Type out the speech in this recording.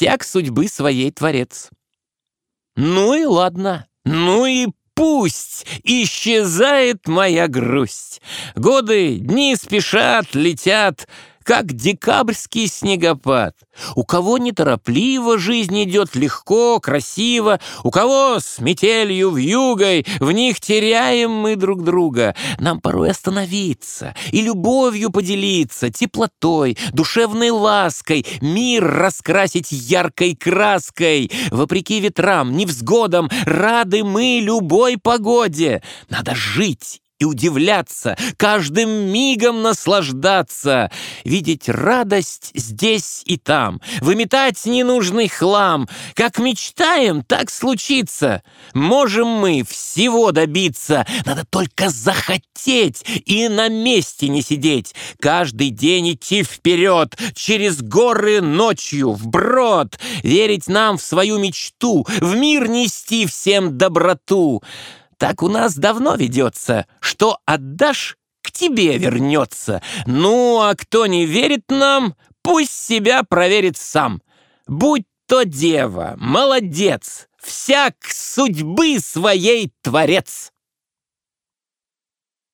всяк судьбы своей творец. Ну и ладно, ну и пусть исчезает моя грусть. Годы, дни спешат, летят, как декабрьский снегопад. У кого неторопливо жизнь идет легко, красиво, у кого с метелью, вьюгой, в них теряем мы друг друга. Нам порой остановиться и любовью поделиться, теплотой, душевной лаской, мир раскрасить яркой краской. Вопреки ветрам, невзгодам, рады мы любой погоде. Надо жить и удивляться, каждым мигом наслаждаться, видеть радость здесь и там, выметать ненужный хлам. Как мечтаем, так случится. Можем мы всего добиться, надо только захотеть и на месте не сидеть. Каждый день идти вперед, через горы ночью, вброд, верить нам в свою мечту, в мир нести всем доброту. Так у нас давно ведется. Что отдашь, к тебе вернется. Ну, а кто не верит нам, пусть себя проверит сам. Будь то дева, молодец, всяк судьбы своей творец.